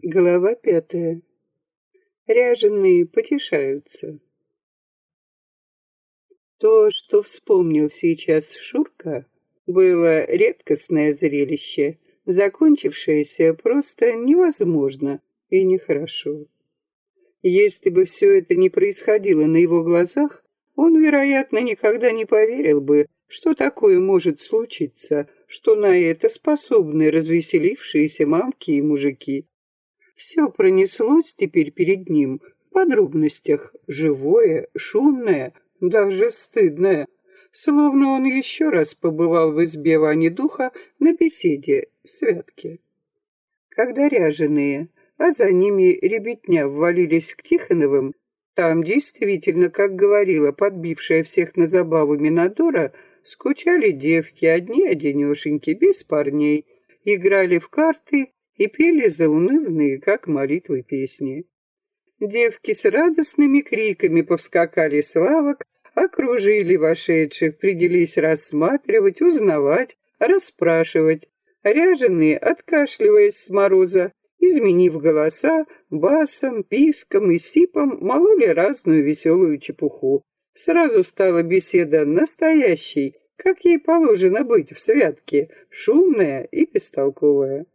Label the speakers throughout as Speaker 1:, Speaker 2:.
Speaker 1: Глава пятая. Ряженые потешаются. То, что вспомнил сейчас Шурка, было редкостное зрелище, закончившееся просто невозможно и нехорошо. Если бы все это не происходило на его глазах, он, вероятно, никогда не поверил бы, что такое может случиться, что на это способны развеселившиеся мамки и мужики. Все пронеслось теперь перед ним. В подробностях, живое, шумное, даже стыдное, словно он еще раз побывал в избе Вани Духа на беседе в святке. Когда ряженые, а за ними ребятня ввалились к Тихоновым, там действительно, как говорила подбившая всех на забаву Минадора, скучали девки, одни-одинешеньки, без парней, играли в карты и пели заунывные, как молитвы, песни. Девки с радостными криками повскакали с лавок, окружили вошедших, принялись рассматривать, узнавать, расспрашивать. Ряженые, откашливаясь с мороза, изменив голоса, басом, писком и сипом, мололи разную веселую чепуху. Сразу стала беседа настоящей, как ей положено быть в святке, шумная и бестолковая.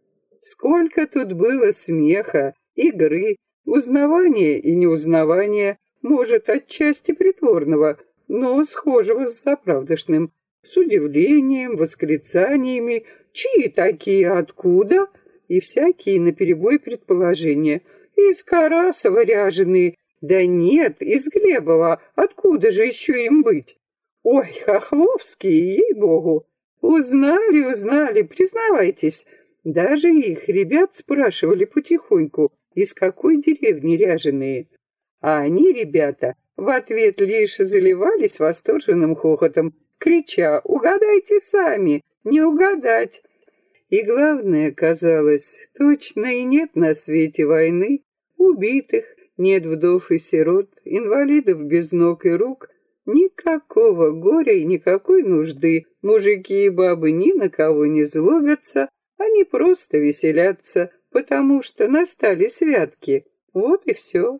Speaker 1: Сколько тут было смеха, игры, узнавания и неузнавания, может, отчасти притворного, но схожего с заправдошным, с удивлением, восклицаниями, чьи такие, откуда, и всякие наперебой предположения. Из Карасова ряженые, да нет, из Глебова, откуда же еще им быть? Ой, Хохловские, ей-богу, узнали, узнали, признавайтесь, даже их ребят спрашивали потихоньку, из какой деревни ряженые. А они, ребята, в ответ лишь заливались восторженным хохотом, крича «Угадайте сами! Не угадать!» И главное, казалось, точно и нет на свете войны, убитых, нет вдов и сирот, инвалидов без ног и рук, никакого горя и никакой нужды, мужики и бабы ни на кого не злобятся, они просто веселятся, потому что настали святки. Вот и все.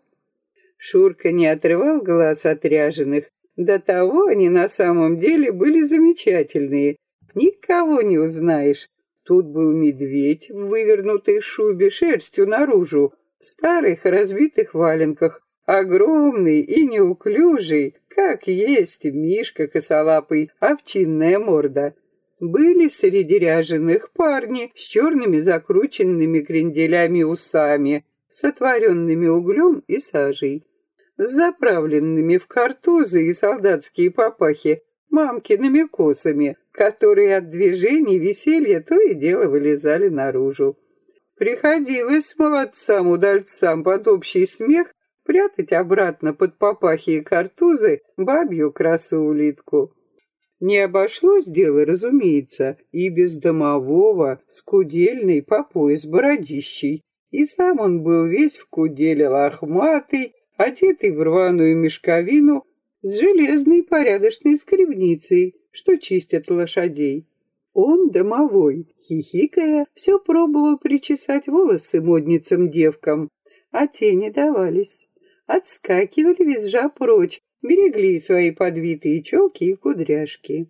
Speaker 1: Шурка не отрывал глаз от ряженых. До того они на самом деле были замечательные. Никого не узнаешь. Тут был медведь в вывернутой шубе шерстью наружу, в старых разбитых валенках, огромный и неуклюжий, как есть Мишка косолапый, овчинная морда. Были среди ряженых парни с черными закрученными кренделями усами, сотворенными углем и сажей, с заправленными в картузы и солдатские папахи мамкиными косами, которые от движений веселья то и дело вылезали наружу. Приходилось молодцам-удальцам под общий смех прятать обратно под папахи и картузы бабью красу-улитку. Не обошлось дело, разумеется, и без домового, с кудельной по пояс бородищей. И сам он был весь в куделе лохматый, одетый в рваную мешковину, с железной порядочной скребницей, что чистят лошадей. Он, домовой, хихикая, все пробовал причесать волосы модницам-девкам, а те не давались. Отскакивали визжа прочь, берегли свои подвитые челки и кудряшки.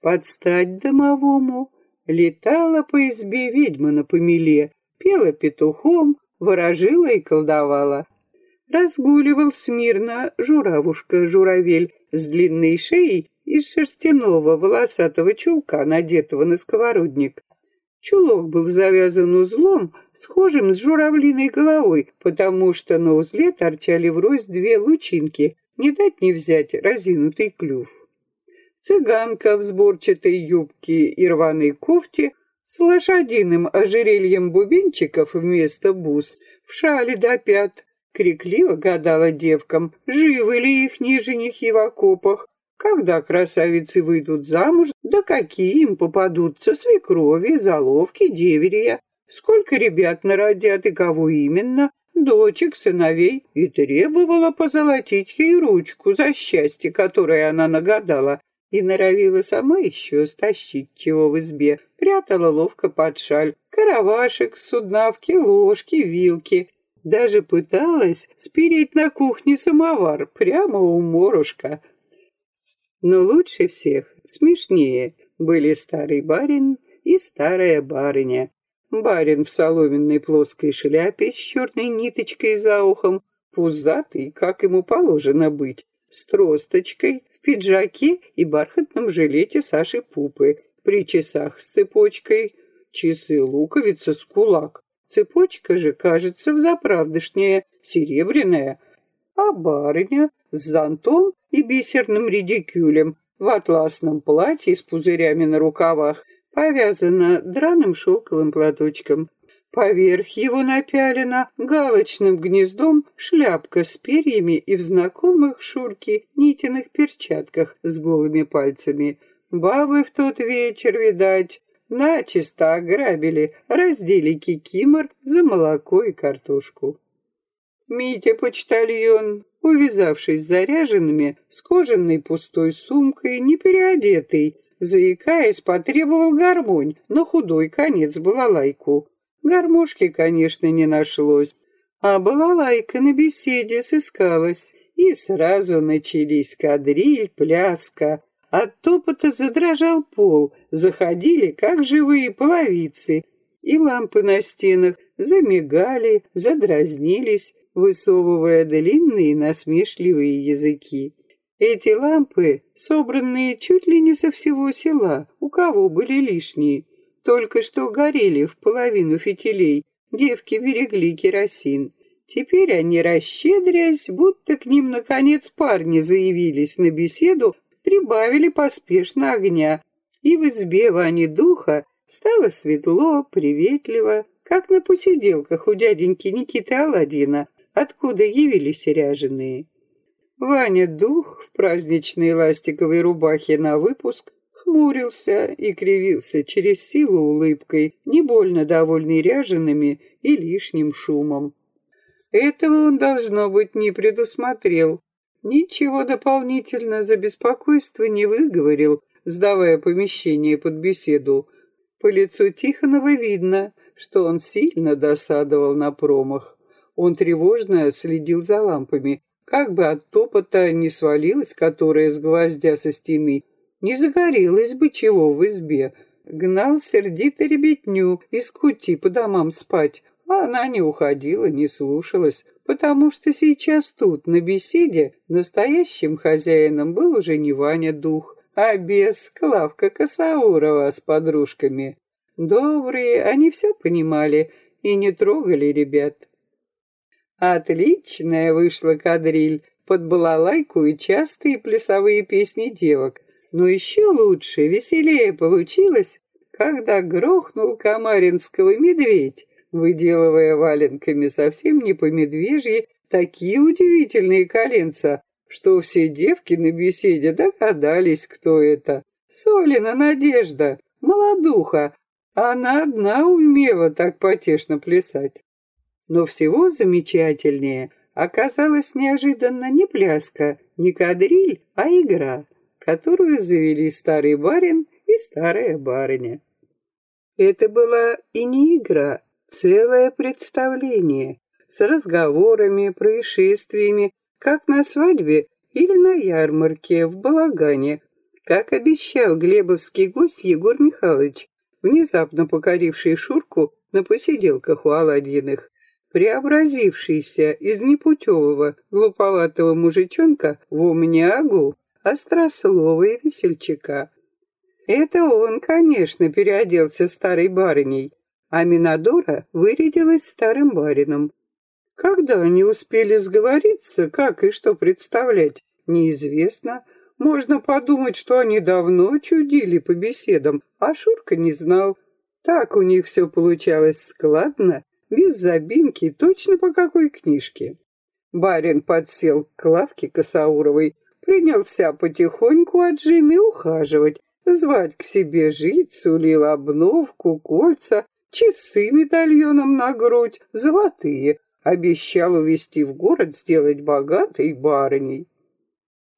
Speaker 1: Под стать домовому летала по избе ведьма на помеле, пела петухом, ворожила и колдовала. Разгуливал смирно журавушка-журавель с длинной шеей из шерстяного волосатого чулка, надетого на сковородник. Чулок был завязан узлом, схожим с журавлиной головой, потому что на узле торчали врозь две лучинки, не дать не взять разинутый клюв. Цыганка в сборчатой юбке и рваной кофте с лошадиным ожерельем бубенчиков вместо бус, в шале до пят, крикливо гадала девкам, живы ли их женихи в окопах, когда красавицы выйдут замуж, да какие им попадутся свекрови, заловки, деверия, сколько ребят народят и кого именно, дочек, сыновей, и требовала позолотить ей ручку за счастье, которое она нагадала, и норовила сама еще стащить чего в избе, прятала ловко под шаль, каравашек, суднавки, ложки, вилки. Даже пыталась спереть на кухне самовар прямо у морушка. Но лучше всех, смешнее, были старый барин и старая барыня. Барин в соломенной плоской шляпе с черной ниточкой за ухом, пузатый, как ему положено быть, с тросточкой, пиджаке и бархатном жилете Саши Пупы, при часах с цепочкой, часы луковица с кулак. Цепочка же, кажется, взаправдышняя, серебряная, а барыня с зонтом и бисерным редикюлем в атласном платье с пузырями на рукавах повязана драным шелковым платочком. Поверх его напялена галочным гнездом шляпка с перьями и в знакомых Шурке нитиных перчатках с голыми пальцами. Бабы в тот вечер, видать, начисто ограбили, раздели кикимор за молоко и картошку. Митя-почтальон, увязавшись заряженными, с кожаной пустой сумкой, не переодетый, заикаясь, потребовал гармонь, но худой конец балалайку. Гармошки, конечно, не нашлось, а балалайка на беседе сыскалась, и сразу начались кадриль, пляска. От топота задрожал пол, заходили, как живые половицы, и лампы на стенах замигали, задразнились, высовывая длинные насмешливые языки. Эти лампы, собранные чуть ли не со всего села, у кого были лишние, только что горели в половину фитилей, девки берегли керосин. Теперь они, расщедрясь, будто к ним, наконец, парни заявились на беседу, прибавили поспешно огня, и в избе Вани Духа стало светло, приветливо, как на посиделках у дяденьки Никиты Аладдина, откуда явились ряженые. Ваня Дух в праздничной ластиковой рубахе на выпуск хмурился и кривился через силу улыбкой, не больно довольный ряжеными и лишним шумом. Этого он, должно быть, не предусмотрел. Ничего дополнительно за беспокойство не выговорил, сдавая помещение под беседу. По лицу Тихонова видно, что он сильно досадовал на промах. Он тревожно следил за лампами, как бы от топота не свалилась которая с гвоздя со стены, не загорелось бы чего в избе. Гнал сердито ребятню из кути по домам спать, а она не уходила, не слушалась, потому что сейчас тут, на беседе, настоящим хозяином был уже не Ваня Дух, а бес Клавка Косаурова с подружками. Добрые, они все понимали и не трогали ребят. Отличная вышла кадриль под балалайку и частые плясовые песни девок. Но еще лучше, веселее получилось, когда грохнул Камаринского медведь, выделывая валенками совсем не по медвежьи такие удивительные коленца, что все девки на беседе догадались, кто это. Солина Надежда, молодуха, она одна умела так потешно плясать. Но всего замечательнее оказалась неожиданно не пляска, не кадриль, а игра которую завели старый барин и старая барыня. Это была и не игра, целое представление с разговорами, происшествиями, как на свадьбе или на ярмарке в балагане, как обещал глебовский гость Егор Михайлович, внезапно покоривший Шурку на посиделках у Аладьиных, преобразившийся из непутевого, глуповатого мужичонка в умнягу, острослового весельчака. Это он, конечно, переоделся старой барыней, а Минадора вырядилась старым барином. Когда они успели сговориться, как и что представлять, неизвестно. Можно подумать, что они давно чудили по беседам, а Шурка не знал. Так у них все получалось складно, без забинки, точно по какой книжке. Барин подсел к Клавке Косауровой принялся потихоньку от жены ухаживать, звать к себе жить, сулил обновку, кольца, часы медальоном на грудь, золотые, обещал увезти в город, сделать богатой барыней.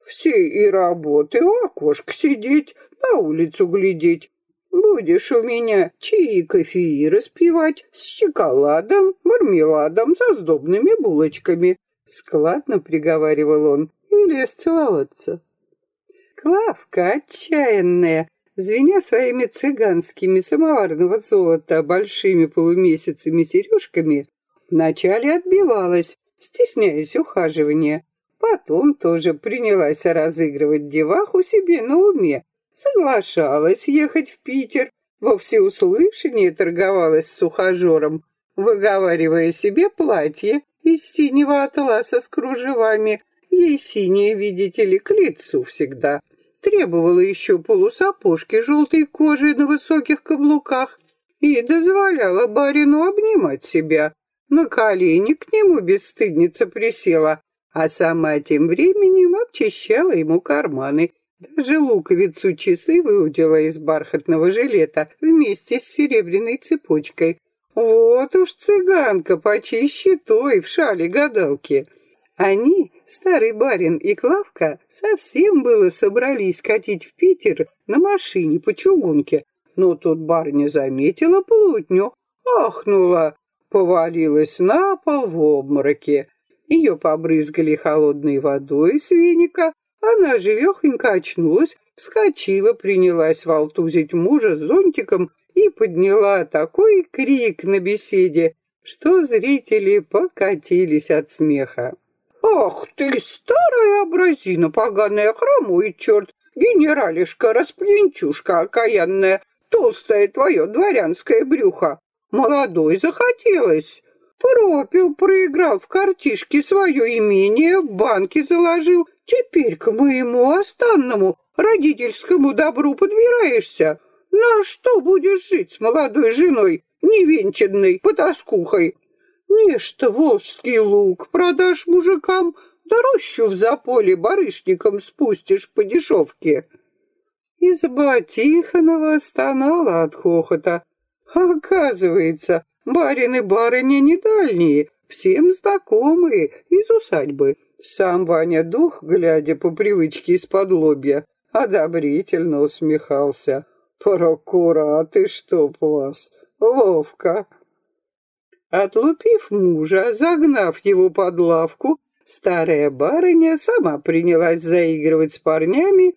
Speaker 1: Все и работы, у окошка сидеть, на улицу глядеть. Будешь у меня чаи и кофеи распивать с шоколадом, мармеладом, со сдобными булочками. Складно приговаривал он и лез целоваться. Клавка отчаянная, звеня своими цыганскими самоварного золота большими полумесяцами сережками, вначале отбивалась, стесняясь ухаживания, потом тоже принялась разыгрывать деваху себе на уме, соглашалась ехать в Питер, во всеуслышание торговалась с ухажером, выговаривая себе платье из синего атласа с кружевами, ей синее, видите ли, к лицу всегда. Требовала еще полусапожки желтой кожи на высоких каблуках и дозволяла барину обнимать себя. На колени к нему бесстыдница присела, а сама тем временем обчищала ему карманы даже луковицу часы выудила из бархатного жилета вместе с серебряной цепочкой. Вот уж цыганка почище той в шале гадалки. Они, старый барин и Клавка, совсем было собрались катить в Питер на машине по чугунке, но тут барыня заметила плутню, ахнула, повалилась на пол в обмороке. Ее побрызгали холодной водой с веника, она живехонько очнулась, вскочила, принялась волтузить мужа с зонтиком и подняла такой крик на беседе, что зрители покатились от смеха. «Ах ты, старая образина, поганая хромой черт, генералишка, распленчушка окаянная, толстое твое дворянское брюхо! Молодой захотелось!» Пропил, проиграл в картишке свое имение, в банке заложил Теперь к моему останному родительскому добру подбираешься. На что будешь жить с молодой женой, невенчанной потаскухой? Нечто волжский лук продашь мужикам, да рощу в заполе барышникам спустишь по дешевке. Изба Тихонова стонала от хохота. Оказывается, барин и барыня не дальние, всем знакомые из усадьбы. Сам Ваня дух, глядя по привычке из-под лобья, одобрительно усмехался. «Прокураты, чтоб вас! Ловко!» Отлупив мужа, загнав его под лавку, старая барыня сама принялась заигрывать с парнями,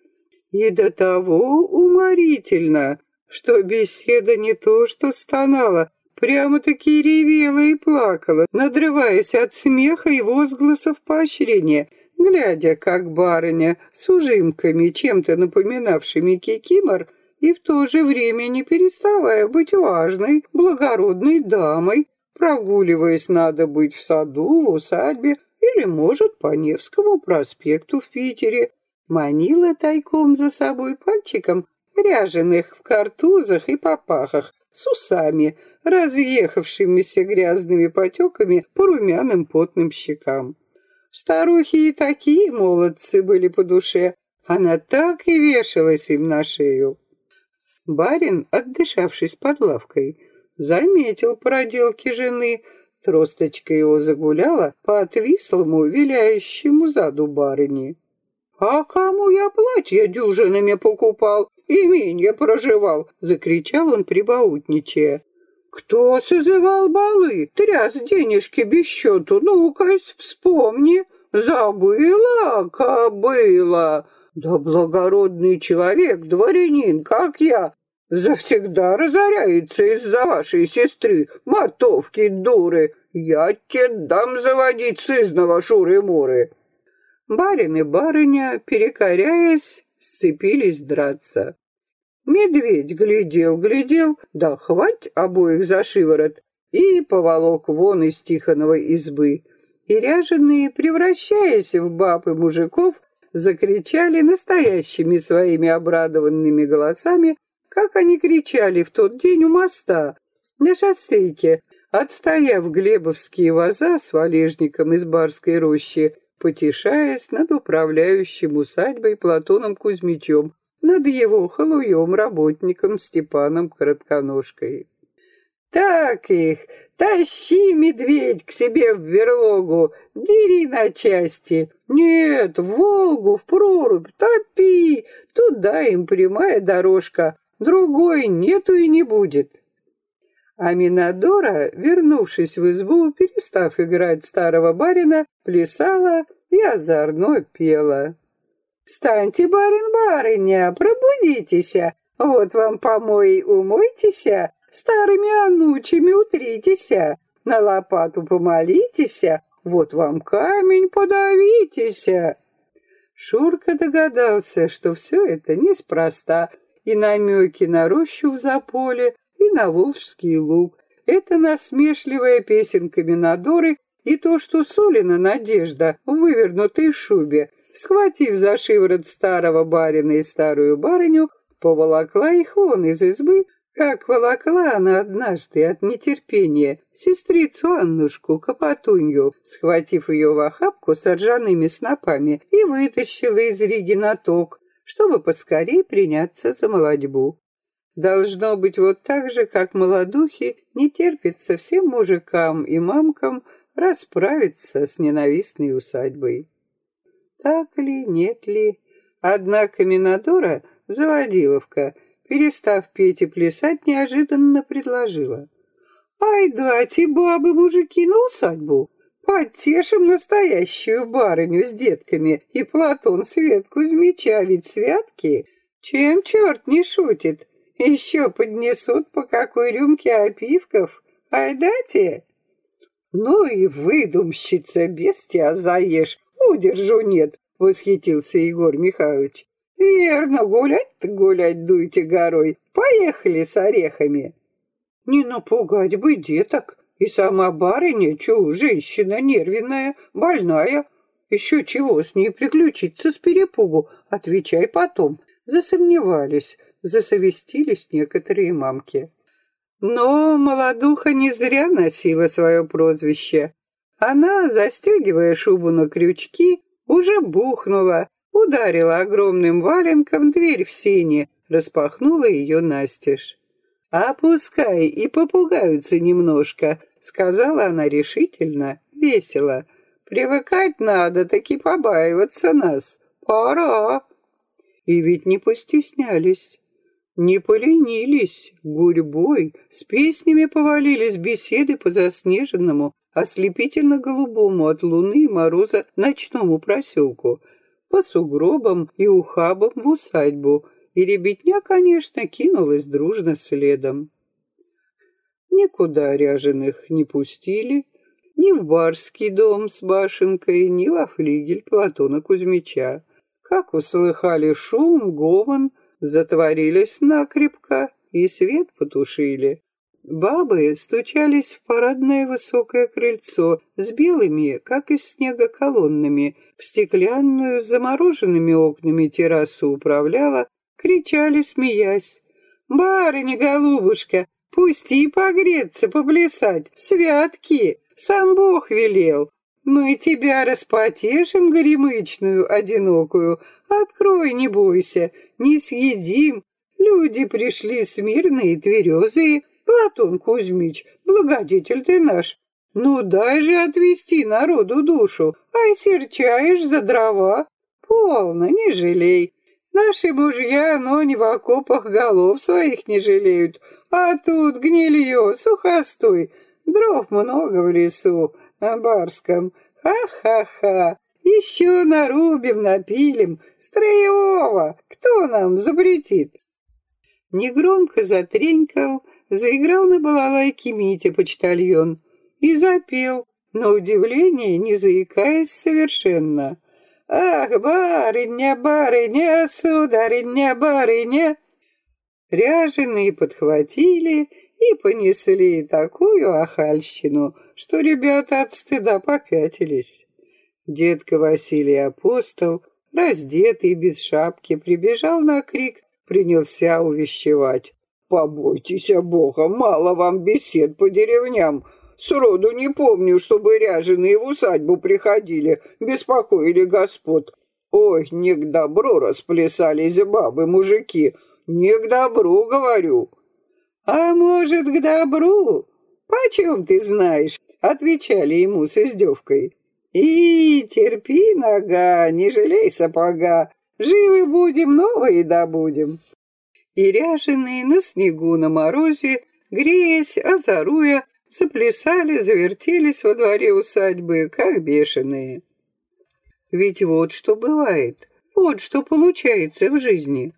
Speaker 1: и до того уморительно, что беседа не то что стонала, Прямо-таки ревела и плакала, надрываясь от смеха и возгласов поощрения, глядя, как барыня с ужимками, чем-то напоминавшими кикимор, и в то же время не переставая быть важной, благородной дамой, прогуливаясь надо быть в саду, в усадьбе или, может, по Невскому проспекту в Питере, манила тайком за собой пальчиком ряженых в картузах и попахах, с усами, разъехавшимися грязными потеками по румяным потным щекам. Старухи и такие молодцы были по душе, она так и вешалась им на шею. Барин, отдышавшись под лавкой, заметил проделки жены, тросточка его загуляла по отвислому, виляющему заду барыни. «А кому я платье дюжинами покупал? Именье проживал!» — закричал он, прибаутничая. «Кто созывал балы? Тряс денежки без счету. Ну-ка, вспомни. Забыла, кобыла. Да благородный человек, дворянин, как я, завсегда разоряется из-за вашей сестры, мотовки дуры. Я тебе дам заводить сызного шуры-муры». Барин и барыня, перекоряясь, сцепились драться. Медведь глядел, глядел, да хвать обоих за шиворот и поволок вон из Тихоновой избы. И ряженые, превращаясь в баб и мужиков, закричали настоящими своими обрадованными голосами, как они кричали в тот день у моста, на шоссейке, отстояв глебовские ваза с валежником из барской рощи, потешаясь над управляющим усадьбой Платоном Кузьмичем, над его халуем-работником Степаном Коротконожкой. Так их, тащи, медведь, к себе в берлогу, дери на части. Нет, в Волгу, в прорубь, топи, туда им прямая дорожка, другой нету и не будет. А Минадора, вернувшись в избу, перестав играть старого барина, плясала и озорно пела. «Встаньте, барин-барыня, пробудитесь, вот вам помой, умойтесь, старыми анучами утритесь, на лопату помолитесь, вот вам камень подавитесь». Шурка догадался, что все это неспроста, и намеки на рощу в заполе, и на Волжский луг. Это насмешливая песенка Минадоры и то, что Солина Надежда в вывернутой шубе, схватив за шиворот старого барина и старую барыню, поволокла их вон из избы, как волокла она однажды от нетерпения сестрицу Аннушку Капотунью, схватив ее в охапку с ржаными снопами и вытащила из Риги на ток, чтобы поскорее приняться за молодьбу. Должно быть вот так же, как молодухи, не терпится всем мужикам и мамкам расправиться с ненавистной усадьбой. Так ли, нет ли? Однако Минадора, заводиловка, перестав петь и плясать, неожиданно предложила. «Ай, дайте бабы, мужики, на усадьбу! Потешим настоящую барыню с детками и Платон Свет Кузьмича, ведь святки! Чем черт не шутит? Еще поднесут по какой рюмке опивков. Ай, дайте!» «Ну и выдумщица, бестия заешь, удержу нет», — восхитился Егор Михайлович. «Верно, гулять-то гулять дуйте горой. Поехали с орехами». «Не напугать бы деток. И сама барыня, чё, женщина нервная, больная. Еще чего с ней приключиться с перепугу, отвечай потом». Засомневались, засовестились некоторые мамки. Но молодуха не зря носила свое прозвище. Она, застегивая шубу на крючки, уже бухнула, ударила огромным валенком дверь в сене, распахнула ее настежь. «Опускай и попугаются немножко», — сказала она решительно, весело. «Привыкать надо, таки побаиваться нас. Пора». И ведь не постеснялись. Не поленились, гурьбой, с песнями повалились беседы по заснеженному, ослепительно-голубому от луны и мороза ночному проселку, по сугробам и ухабам в усадьбу, и ребятня, конечно, кинулась дружно следом. Никуда ряженых не пустили, ни в барский дом с башенкой, ни во флигель Платона Кузьмича. Как услыхали шум, гомон, затворились накрепко и свет потушили. Бабы стучались в парадное высокое крыльцо с белыми, как из снега, колоннами, в стеклянную с замороженными окнами террасу управляла, кричали, смеясь. «Барыня, голубушка, пусти погреться, поплясать, святки, сам Бог велел, мы тебя распотешим, горемычную, одинокую. Открой, не бойся, не съедим. Люди пришли смирные, тверезые. Платон Кузьмич, благодетель ты наш. Ну дай же отвести народу душу, ай серчаешь за дрова. Полно, не жалей. Наши мужья, но не в окопах голов своих не жалеют, а тут гнилье, сухостой, дров много в лесу, о Барском. Ха-ха-ха! Еще нарубим, напилим. Строевого! Кто нам запретит? Негромко затренькал, заиграл на балалайке Митя почтальон и запел, на удивление не заикаясь совершенно. «Ах, барыня, барыня, сударыня, барыня!» Ряженые подхватили и понесли такую охальщину, что ребята от стыда попятились. Детка Василий Апостол, раздетый, без шапки, прибежал на крик, принялся увещевать. «Побойтесь Бога, мало вам бесед по деревням. Сроду не помню, чтобы ряженые в усадьбу приходили, беспокоили господ. Ой, не к добру расплясались бабы-мужики, не к добру, говорю». А может, к добру? Почем ты знаешь? Отвечали ему с издевкой. И терпи, нога, не жалей сапога. Живы будем, новые добудем. И ряженые на снегу на морозе, греясь, озаруя, заплясали, завертелись во дворе усадьбы, как бешеные. Ведь вот что бывает, вот что получается в жизни.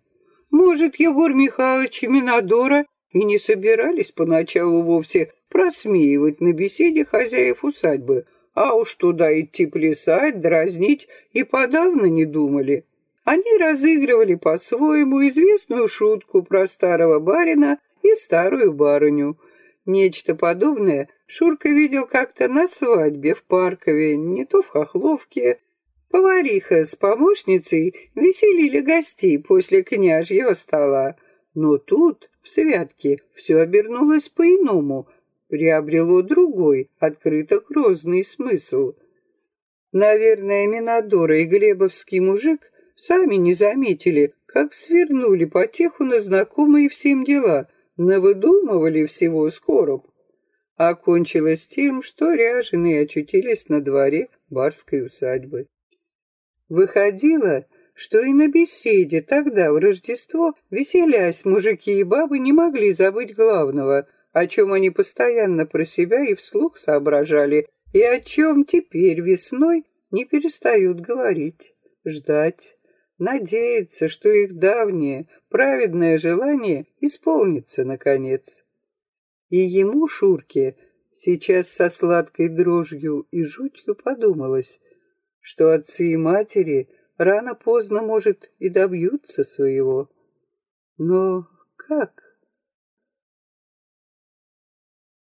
Speaker 1: Может, Егор Михайлович и Минодора и не собирались поначалу вовсе просмеивать на беседе хозяев усадьбы, а уж туда идти плясать, дразнить и подавно не думали. Они разыгрывали по-своему известную шутку про старого барина и старую барыню. Нечто подобное Шурка видел как-то на свадьбе в Паркове, не то в Хохловке, Повариха с помощницей веселили гостей после княжьего стола. Но тут, в святке, все обернулось по-иному, приобрело другой, открыто грозный смысл. Наверное, Минадора и Глебовский мужик сами не заметили, как свернули потеху на знакомые всем дела, навыдумывали всего скороб. Окончилось тем, что ряженые очутились на дворе барской усадьбы. Выходило, что и на беседе тогда, в Рождество, веселясь, мужики и бабы не могли забыть главного, о чем они постоянно про себя и вслух соображали, и о чем теперь весной не перестают говорить, ждать, надеяться, что их давнее, праведное желание исполнится наконец. И ему, Шурке, сейчас со сладкой дрожью и жутью подумалось, что отцы и матери рано-поздно, может, и добьются своего. Но как?